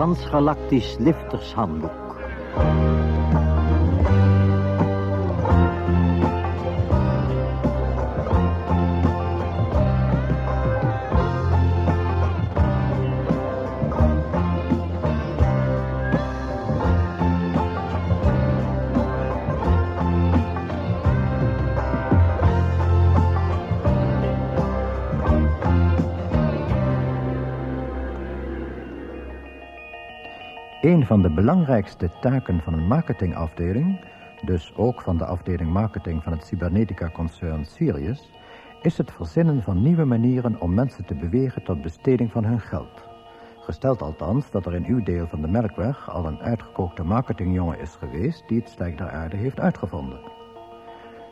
transgalactisch liftershandboek. Een van de belangrijkste taken van een marketingafdeling, dus ook van de afdeling marketing van het cybernetica-concern Sirius, is het verzinnen van nieuwe manieren om mensen te bewegen tot besteding van hun geld. Gesteld althans dat er in uw deel van de Melkweg al een uitgekookte marketingjongen is geweest die het slijk der aarde heeft uitgevonden.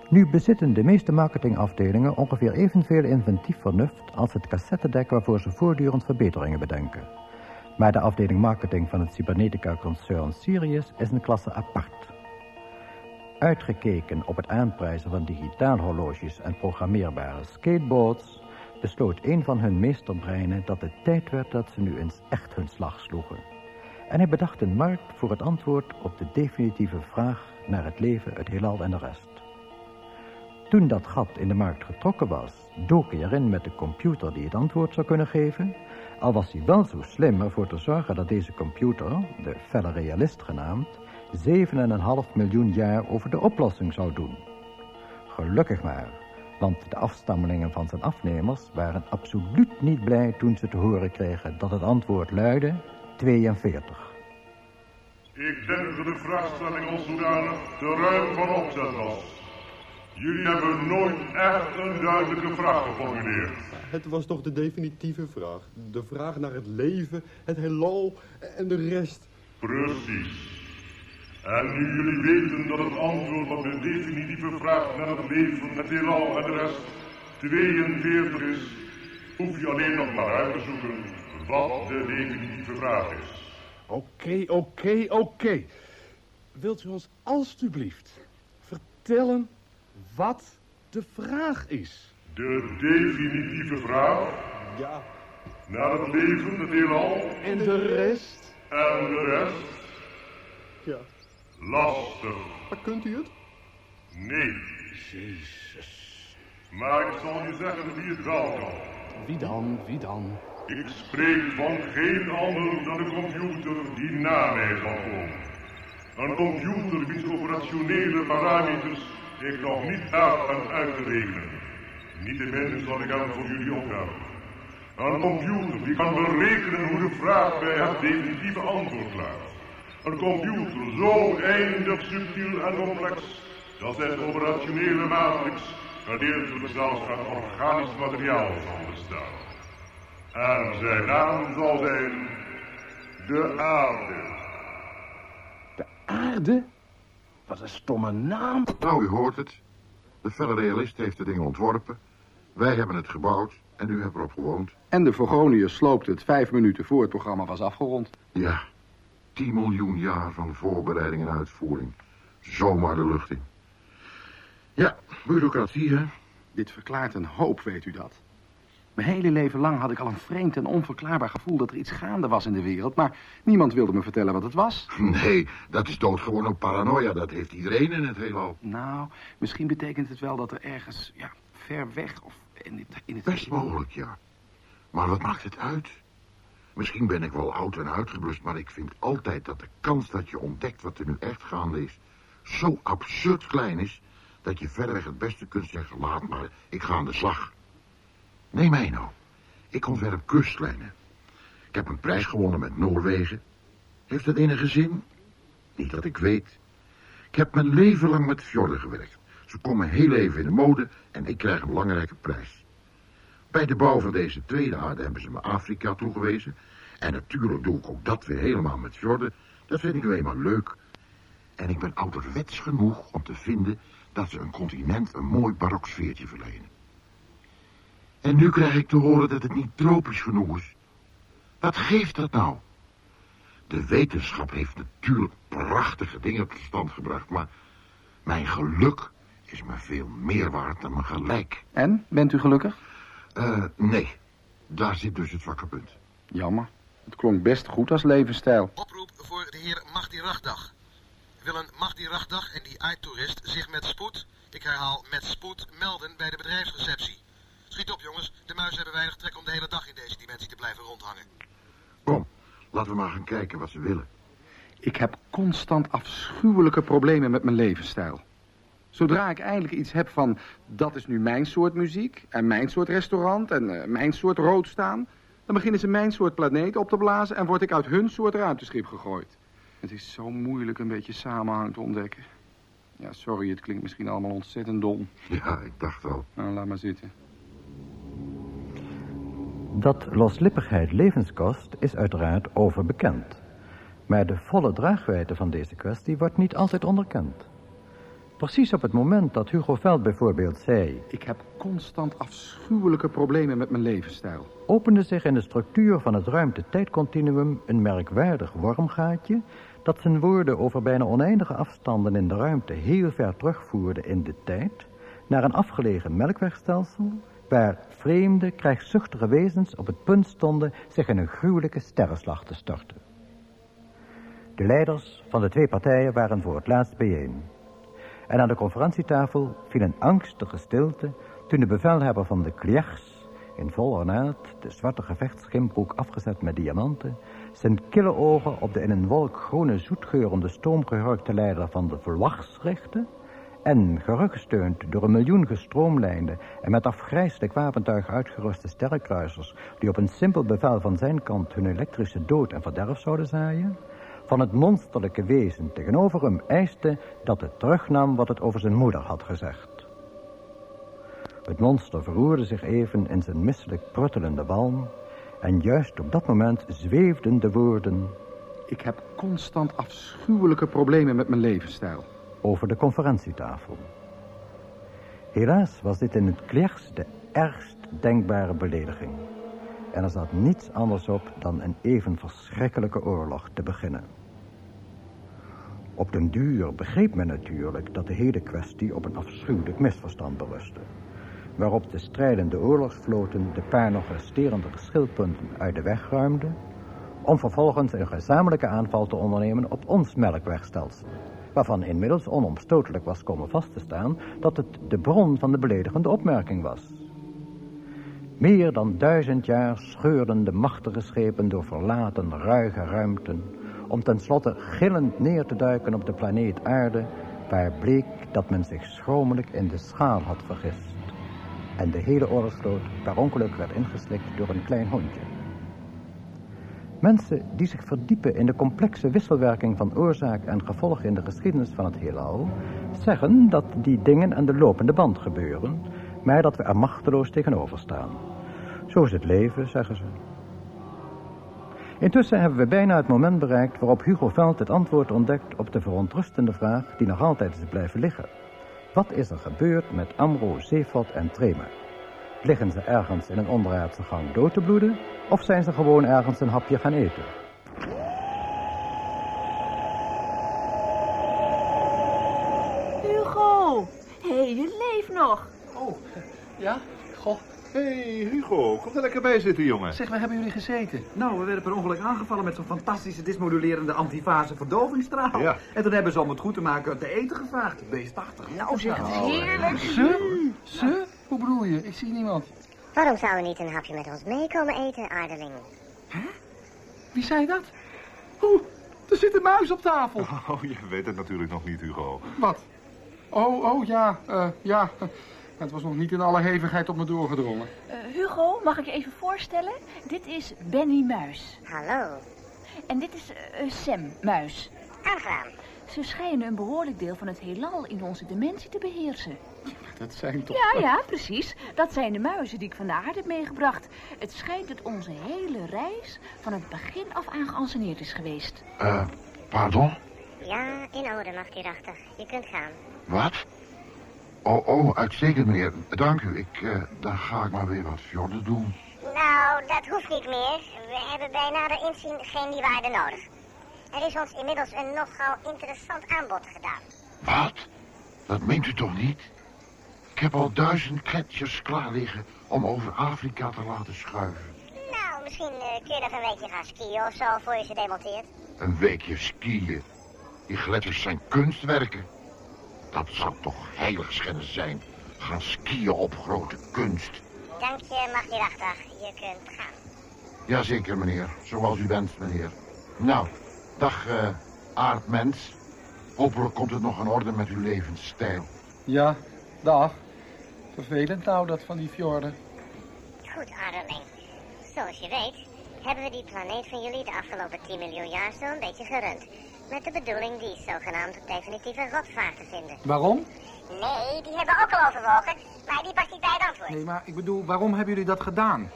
Nu bezitten de meeste marketingafdelingen ongeveer evenveel inventief vernuft als het cassettedek waarvoor ze voortdurend verbeteringen bedenken. Maar de afdeling marketing van het cybernetica-concern Sirius is een klasse apart. Uitgekeken op het aanprijzen van digitaalhorloges en programmeerbare skateboards... besloot een van hun meesterbreinen dat het tijd werd dat ze nu eens echt hun slag sloegen. En hij bedacht een markt voor het antwoord op de definitieve vraag naar het leven, het heelal en de rest. Toen dat gat in de markt getrokken was, dook hij erin met de computer die het antwoord zou kunnen geven... Al was hij wel zo slim ervoor te zorgen dat deze computer, de felle realist genaamd, 7,5 miljoen jaar over de oplossing zou doen. Gelukkig maar, want de afstammelingen van zijn afnemers waren absoluut niet blij toen ze te horen kregen dat het antwoord luidde 42. Ik denk dat de vraagstelling als zodanig te ruim van opzet was. Jullie hebben nooit echt een duidelijke vraag geformuleerd. Het was toch de definitieve vraag. De vraag naar het leven, het heelal en de rest. Precies. En nu jullie weten dat het antwoord op de definitieve vraag naar het leven, het heelal en de rest 42 is, hoef je alleen nog maar uit te zoeken wat de definitieve vraag is. Oké, oké, oké. Wilt u ons alstublieft vertellen wat de vraag is? De definitieve vraag Ja, naar het leven, het heelal En de rest? en de rest ja. lastig. Maar kunt u het? Nee. Jezus. Maar ik zal je zeggen wie het wel kan. Wie dan, wie dan? Ik spreek van geen ander dan de computer die na mij zal komen. Een computer wiens operationele parameters ik nog niet uit ben uit te rekenen. Niettemin zal ik hem voor jullie ophelpen. Een computer die kan berekenen hoe de vraag bij het definitieve antwoord laat. Een computer zo eindig subtiel en complex dat zijn operationele matrix gedeeltelijk zelfs uit organisch materiaal zal bestaan. En zijn naam zal zijn de aarde. De aarde? Wat een stomme naam. Nou, u hoort het. De felle realist heeft de dingen ontworpen. Wij hebben het gebouwd en u hebt erop gewoond. En de Vorgonius sloopte het vijf minuten voor het programma was afgerond. Ja, 10 miljoen jaar van voorbereiding en uitvoering. Zomaar de lucht in. Ja, bureaucratie, hè? Dit verklaart een hoop, weet u dat? Mijn hele leven lang had ik al een vreemd en onverklaarbaar gevoel dat er iets gaande was in de wereld, maar niemand wilde me vertellen wat het was. Nee, dat is doodgewoon een paranoia. Dat heeft iedereen in het heelal. Nou, misschien betekent het wel dat er ergens, ja, ver weg of in het... In het Best mogelijk, ja. Maar wat maakt het uit? Misschien ben ik wel oud en uitgeblust, maar ik vind altijd dat de kans dat je ontdekt wat er nu echt gaande is... zo absurd klein is, dat je verreweg het beste kunt zeggen... laat maar, ik ga aan de slag. Neem mij nou. Ik ontwerp kustlijnen. Ik heb een prijs gewonnen met Noorwegen. Heeft dat enige zin? Niet dat ik weet. Ik heb mijn leven lang met fjorden gewerkt. Ze komen heel even in de mode en ik krijg een belangrijke prijs. Bij de bouw van deze tweede aarde hebben ze me Afrika toegewezen. En natuurlijk doe ik ook dat weer helemaal met fjorden. Dat vind ik nu eenmaal leuk. En ik ben ouderwets genoeg om te vinden dat ze een continent een mooi barok sfeertje verlenen. En nu krijg ik te horen dat het niet tropisch genoeg is. Wat geeft dat nou? De wetenschap heeft natuurlijk prachtige dingen tot stand gebracht, maar mijn geluk is me veel meer waard dan mijn gelijk. En, bent u gelukkig? Eh, nee, daar zit dus het zwakke punt. Jammer. Het klonk best goed als levensstijl. Oproep voor de heer Mahdi Ragdag. Wil een Mahdi Ragdag en die AI-toerist zich met spoed, ik herhaal met spoed, melden bij de bedrijfsreceptie. Schiet op jongens, de muizen hebben weinig trek om de hele dag in deze dimensie te blijven rondhangen. Kom, laten we maar gaan kijken wat ze willen. Ik heb constant afschuwelijke problemen met mijn levensstijl. Zodra ik eindelijk iets heb van... dat is nu mijn soort muziek en mijn soort restaurant en eh, mijn soort rood staan... dan beginnen ze mijn soort planeet op te blazen... en word ik uit hun soort ruimteschip gegooid. Het is zo moeilijk een beetje samenhang te ontdekken. Ja, sorry, het klinkt misschien allemaal ontzettend dom. Ja, ik dacht al. Nou, laat maar zitten. Dat loslippigheid levens kost is uiteraard overbekend. Maar de volle draagwijdte van deze kwestie wordt niet altijd onderkend. Precies op het moment dat Hugo Veld bijvoorbeeld zei... Ik heb constant afschuwelijke problemen met mijn levensstijl. opende zich in de structuur van het ruimte-tijdcontinuum een merkwaardig wormgaatje dat zijn woorden over bijna oneindige afstanden in de ruimte heel ver terugvoerde in de tijd naar een afgelegen melkwegstelsel waar vreemde, krijgszuchtige wezens op het punt stonden zich in een gruwelijke sterrenslag te storten. De leiders van de twee partijen waren voor het laatst bijeen. En aan de conferentietafel viel een angstige stilte toen de bevelhebber van de Kliachs, in vol ornaat, de zwarte gevechtschimbroek afgezet met diamanten, zijn kille ogen op de in een wolk groene zoetgeurende stoomgehurkte leider van de Verwachs richtte en, gerugsteund door een miljoen gestroomlijnde en met afgrijselijk wapentuig uitgeruste sterrenkruisers die op een simpel bevel van zijn kant hun elektrische dood en verderf zouden zaaien, van het monsterlijke wezen tegenover hem eiste dat het terugnam wat het over zijn moeder had gezegd. Het monster verroerde zich even in zijn misselijk pruttelende walm en juist op dat moment zweefden de woorden Ik heb constant afschuwelijke problemen met mijn levensstijl. Over de conferentietafel. Helaas was dit in het Klerks de ergst denkbare belediging. En er zat niets anders op dan een even verschrikkelijke oorlog te beginnen. Op den duur begreep men natuurlijk dat de hele kwestie op een afschuwelijk misverstand berustte. Waarop de strijdende oorlogsvloten de paar nog resterende geschilpunten uit de weg ruimden, om vervolgens een gezamenlijke aanval te ondernemen op ons melkwegstelsel, waarvan inmiddels onomstotelijk was komen vast te staan dat het de bron van de beledigende opmerking was. Meer dan duizend jaar scheurden de machtige schepen door verlaten, ruige ruimten, om tenslotte gillend neer te duiken op de planeet Aarde, waar bleek dat men zich schromelijk in de schaal had vergist. En de hele oorlogsvloot per ongeluk werd ingeslikt door een klein hondje. Mensen die zich verdiepen in de complexe wisselwerking van oorzaak en gevolg in de geschiedenis van het heelal, zeggen dat die dingen aan de lopende band gebeuren, maar dat we er machteloos tegenover staan. Zo is het leven, zeggen ze. Intussen hebben we bijna het moment bereikt waarop Hugo Veld het antwoord ontdekt op de verontrustende vraag die nog altijd is blijven liggen. Wat is er gebeurd met Amro, Zeefot en Tremer? Liggen ze ergens in een onderaardse gang dood te bloeden? Of zijn ze gewoon ergens een hapje gaan eten? Hugo! Hé, hey, je leeft nog. Oh, ja? Goh. Hé, hey, Hugo, kom er lekker bij zitten, jongen. Zeg, waar hebben jullie gezeten? Nou, we werden per ongeluk aangevallen met zo'n fantastische dismodulerende antifase verdovingsstraal. Ja. En toen hebben ze om het goed te maken te eten gevraagd. Beestachtig. Nou zeg, het is heerlijk. Ze? Ze? Hoe bedoel je? Ik zie niemand. Waarom zou u niet een hapje met ons meekomen eten, aardeling? Wie zei dat? Oeh, er zit een muis op tafel. Oh, je weet het natuurlijk nog niet, Hugo. Wat? Oh, oh, ja, eh, ja. Het was nog niet in alle hevigheid op me doorgedrongen. Eh, Hugo, mag ik je even voorstellen? Dit is Benny Muis. Hallo. En dit is eh, Sam Muis. Aangenaam. Ze schijnen een behoorlijk deel van het heelal in onze dimensie te beheersen. Dat zijn toch... Ja, ja, precies. Dat zijn de muizen die ik van de aarde heb meegebracht. Het schijnt dat onze hele reis van het begin af aan geanceneerd is geweest. Eh, pardon? Ja, in orde, Machtirachtig. Je kunt gaan. Wat? Oh, oh, uitstekend, meneer. Dank u. Ik, eh, dan ga ik maar weer wat fjorden doen. Nou, dat hoeft niet meer. We hebben bij nader inzien geen die waarde nodig. Er is ons inmiddels een nogal interessant aanbod gedaan. Wat? Dat meent u toch niet? Ik heb al duizend kletsjes klaar liggen om over Afrika te laten schuiven. Nou, misschien eh, kun je nog een weekje gaan skiën of zo voor je ze demonteert. Een weekje skiën. Die gletsjers zijn kunstwerken. Dat zou toch heiligschennis zijn. Gaan skiën op grote kunst. Dank je, mag die dag. Je kunt gaan. Jazeker, meneer. Zoals u wenst, meneer. Nou, dag, eh aardmens. Hopelijk komt het nog in orde met uw levensstijl. Ja, dag. Vervelend nou, dat van die fjorden. Goed, Aderling. Zoals je weet, hebben we die planeet van jullie de afgelopen 10 miljoen jaar zo een beetje gerund. Met de bedoeling die zogenaamd definitieve rotvaart te vinden. Waarom? Nee, die hebben we ook al overwogen, maar die past niet bij het antwoord. Nee, maar ik bedoel, waarom hebben jullie dat gedaan?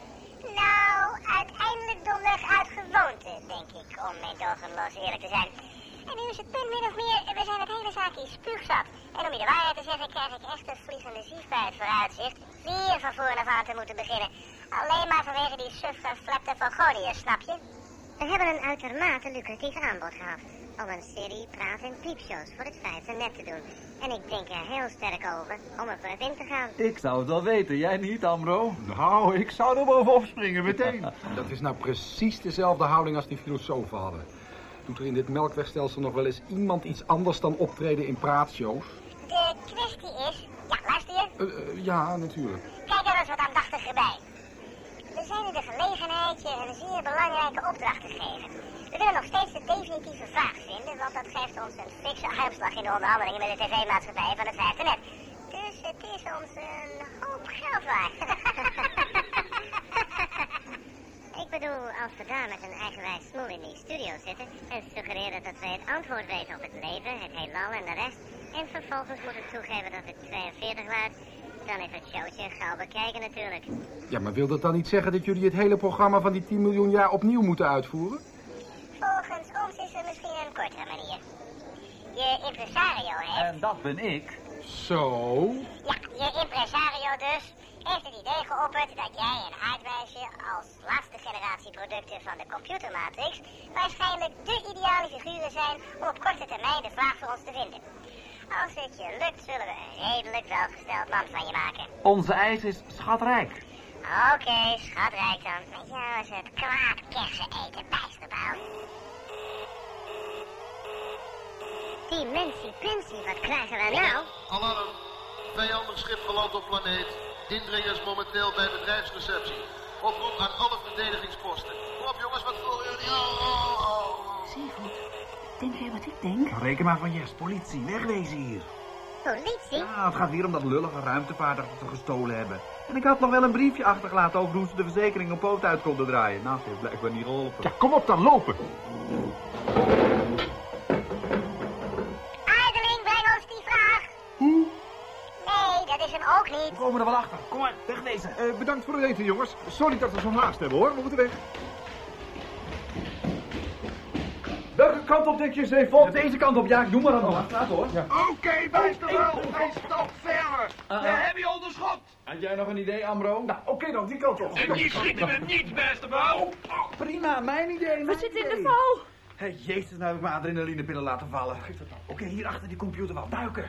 Nou, uiteindelijk domweg uit gewoonte, denk ik, om meedogenloos eerlijk te zijn. En nu is het punt min of meer, we zijn het hele zaakje spuugzat. En om je de waarheid te zeggen, krijg ik echt een vliegende zief bij het vooruitzicht. Weer van voren af aan te moeten beginnen. Alleen maar vanwege die suf geflepte van Goliath, snap je? We hebben een uitermate lucratief aanbod gehad. Om een serie praat- en piepshows voor het vijfde net te doen. En ik denk er heel sterk over om er voor het in te gaan. Ik zou het wel weten, jij niet, Amro? Nou, ik zou er bovenop springen, meteen. Dat is nou precies dezelfde houding als die filosofen hadden. Doet er in dit melkwegstelsel nog wel eens iemand iets anders dan optreden in praatshows? De kwestie is, ja, luister je? Eh, eh, ja, natuurlijk. Kijk er eens wat aandachtiger bij. We zijn u de gelegenheid je een zeer belangrijke opdracht te geven. We willen nog steeds de definitieve vraag vinden, want dat geeft ons een fikse armslag in de onderhandelingen met de tv-maatschappij van het vijfde net. Dus het is ons een hoop geld waard. Ik bedoel, als we daar met een eigenwijs smoel in die studio zitten en suggereren dat wij het antwoord weten op het leven, het heelal en de rest, en vervolgens moeten toegeven dat het 42 waard, dan is het showtje gauw bekijken natuurlijk. Ja, maar wil dat dan niet zeggen dat jullie het hele programma van die 10 miljoen jaar opnieuw moeten uitvoeren? Volgens ons is er misschien een kortere manier. Je impresario heeft... En dat ben ik. Zo. Ja, je impresario dus heeft het idee geopperd dat jij en Aardwijsje als laatste generatie producten van de computermatrix waarschijnlijk de ideale figuren zijn om op korte termijn de vraag voor ons te vinden. Als het je lukt, zullen we een redelijk welgesteld man van je maken. Onze ijs is schatrijk. Oké, schatrijk dan. Met jou is het kwaad kersen eten bijsterbaal. Dimensie Pensie, wat krijgen we nou? Alarm. Vijandig schip geland op planeet. Indringers momenteel bij bedrijfsreceptie. Oproep aan alle verdedigingsposten. Kom op jongens, wat voor jullie? Zeevoet, denk jij wat ik denk? Reken maar van yes, politie, wegwezen hier. Politie? Ja, het gaat hier om dat lullige ruimtevaartuig dat we gestolen hebben. En ik had nog wel een briefje achtergelaten over hoe ze de verzekering op poot uit konden draaien. Nou, het heeft blijkbaar niet geholpen. Ja, kom op dan, lopen. Komen er wel achter. Kom maar, wegwezen. Eh, bedankt voor het eten, jongens. Sorry dat we zo'n haast hebben, hoor. We moeten weg. Welke kant op denk je? Deze kant op, ja, noem maar dan nog. Laat hoor. Ja. Oké, wijs er wel. Hij stapt verder. Uh, We hebben je onderschot. Had jij nog een idee, Amro? Nou, oké dan, die kant op. En die schieten we niet, beste bouw. Prima, mijn idee. We mijn zitten in de val. Hé, jezus, nou heb ik mijn adrenalinepillen laten vallen. Oké, hier achter die computer wel duiken.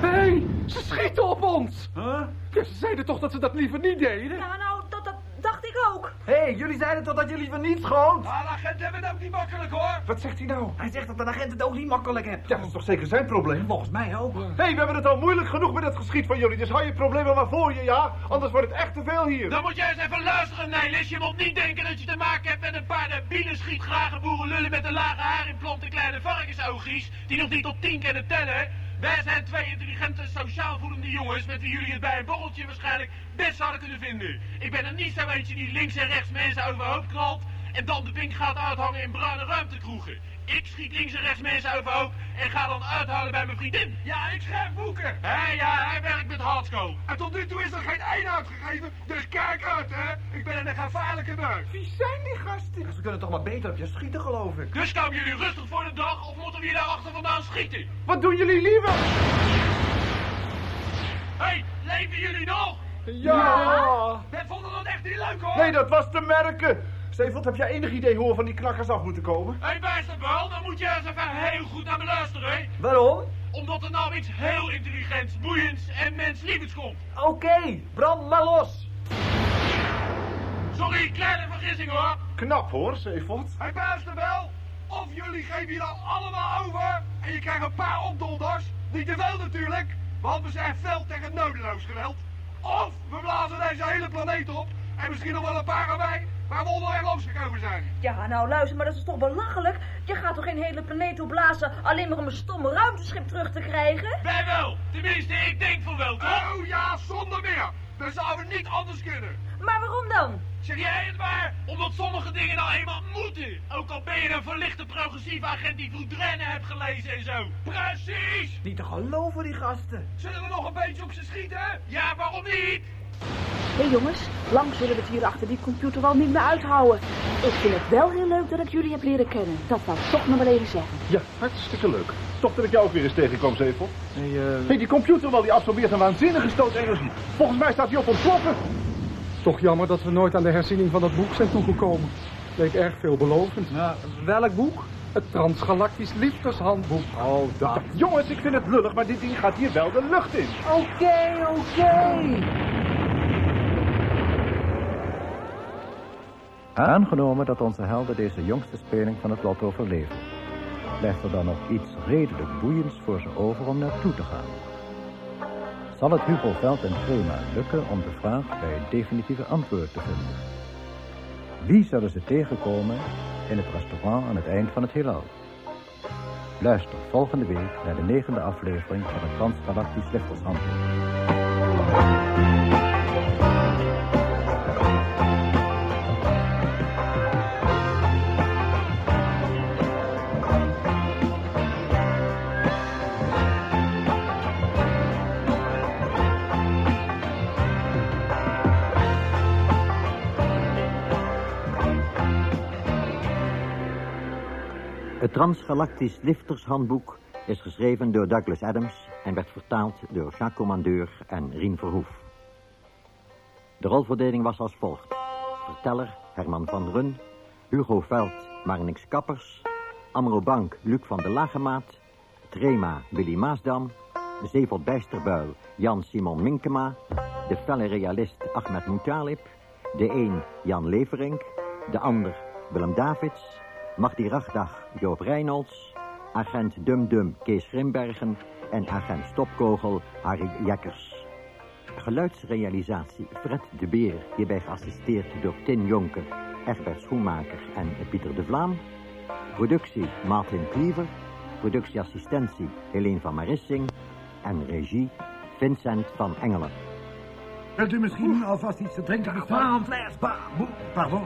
Hé, hey, ze schieten op ons. Huh? Ja, ze zeiden toch dat ze dat liever niet deden? Ja, nou, dat, dat dacht ik ook. Hé, hey, jullie zeiden toch dat jullie van niet schoot? Maar de agent hebben het ook niet makkelijk, hoor. Wat zegt hij nou? Hij zegt dat een agent het ook niet makkelijk heeft. Ja, dat is toch zeker zijn probleem? Volgens mij ook. Hé, hey, we hebben het al moeilijk genoeg met het geschiet van jullie, dus hou je problemen maar voor je, ja? Anders wordt het echt te veel hier. Dan moet jij eens even luisteren, Nelis. Je moet niet denken dat je te maken hebt met een paar debiele schietgrage boerenlullen met een lage haarimplant en kleine varkensoogjes die nog niet tot tien kunnen tellen. Wij zijn twee intelligente, sociaal voelende jongens met wie jullie het bij een borreltje waarschijnlijk best zouden kunnen vinden. Ik ben er niet zo eentje die links en rechts mensen overhoop knalt en dan de pink gaat uithangen in bruine ruimtekroegen. Ik schiet links en rechts mensen overhoop en ga dan uithalen bij mijn vriendin. Ja, ik schrijf boeken. Hé, ja, hij werkt met hardcore. En tot nu toe is er geen één uitgegeven, dus kijk uit, hè. Ik ben een gevaarlijke buik. Wie zijn die gasten? Ze kunnen toch maar beter op je schieten, geloof ik. Dus komen jullie rustig de moeten we hier daar achter vandaan schieten? Wat doen jullie liever? Hé, hey, leven jullie nog? Ja. We vonden dat echt niet leuk hoor. Nee, dat was te merken. Stefan, heb jij enig idee hoe we van die knakkers af moeten komen? Hé, hey, bijsterbal, dan moet je eens even heel goed naar me luisteren, hè? Waarom? Omdat er nou iets heel intelligents, boeiends en menslievends komt. Oké, brand maar los. Sorry, kleine vergissing hoor. Knap hoor, Zeefot. Hij buist wel. Of jullie geven je dan allemaal over en je krijgt een paar opdonders. Niet te veel natuurlijk, want we zijn fel tegen nodeloos geweld. Of we blazen deze hele planeet op en misschien nog wel een paar erbij waar we onderweg losgekomen zijn. Ja, nou luister, maar dat is toch belachelijk? Je gaat toch geen hele planeet opblazen alleen maar om een stomme ruimteschip terug te krijgen? Wij wel. Tenminste, ik denk van wel, toch? Oh ja, zonder meer. Dat zouden we niet anders kunnen. Maar waarom dan? Zeg jij het maar? Omdat sommige dingen nou eenmaal moeten. Ook al ben je een verlichte progressieve agent die Voudrenne hebt gelezen en zo. Precies! Niet te geloven, die gasten. Zullen we nog een beetje op ze schieten? Ja, waarom niet? Hé hey jongens, lang zullen we het hier achter die computer wel niet meer uithouden. Ik vind het wel heel leuk dat ik jullie heb leren kennen. Dat wou ik toch nog wel even zeggen. Ja, hartstikke leuk. Toch dat ik jou ook weer eens tegenkwam, Zeefel. Nee, uh... hey, die computer wel, die absorbeert een waanzinnige stoot energie. Volgens mij staat hij op ontploffen. Toch jammer dat we nooit aan de herziening van dat boek zijn toegekomen. Leek erg veelbelovend. Ja, welk boek? Het Transgalactisch Liefdeshandboek. Oh, dat. Jongens, ik vind het lullig, maar dit ding gaat hier wel de lucht in. Oké, oké. Aangenomen dat onze helden deze jongste speling van het lot overleven, blijft er dan nog iets redelijk boeiends voor ze over om naartoe te gaan. Zal het Hugo Veld en Grema lukken om de vraag bij het definitieve antwoord te vinden? Wie zullen ze tegenkomen in het restaurant aan het eind van het heelal? Luister volgende week naar de negende aflevering van het Transgalactisch Liftershandboek. Het Transgalactisch Liftershandboek is geschreven door Douglas Adams en werd vertaald door Jacques Commandeur en Rien Verhoef. De rolverdeling was als volgt. Verteller Herman van Run, Hugo Veld, Marnix Kappers, Amro Bank, Luc van de Lagemaat, Trema, Willy Maasdam, Zevot Bijsterbuil, Jan Simon Minkema, de felle realist Ahmed Moutalib, de een Jan Leverink, de ander Willem Davids, Magdi Ragdag, Joop Reynolds, agent Dum Dum Kees Grimbergen en agent Stopkogel Harry Jekkers. Geluidsrealisatie Fred de Beer, hierbij geassisteerd door Tin Jonker, Egbert Schoenmaker en Pieter de Vlaam. Productie Martin Kliever, productieassistentie Helene van Marissing en regie Vincent van Engelen. Wilt u misschien alvast iets te drinken bestellen? Pardon.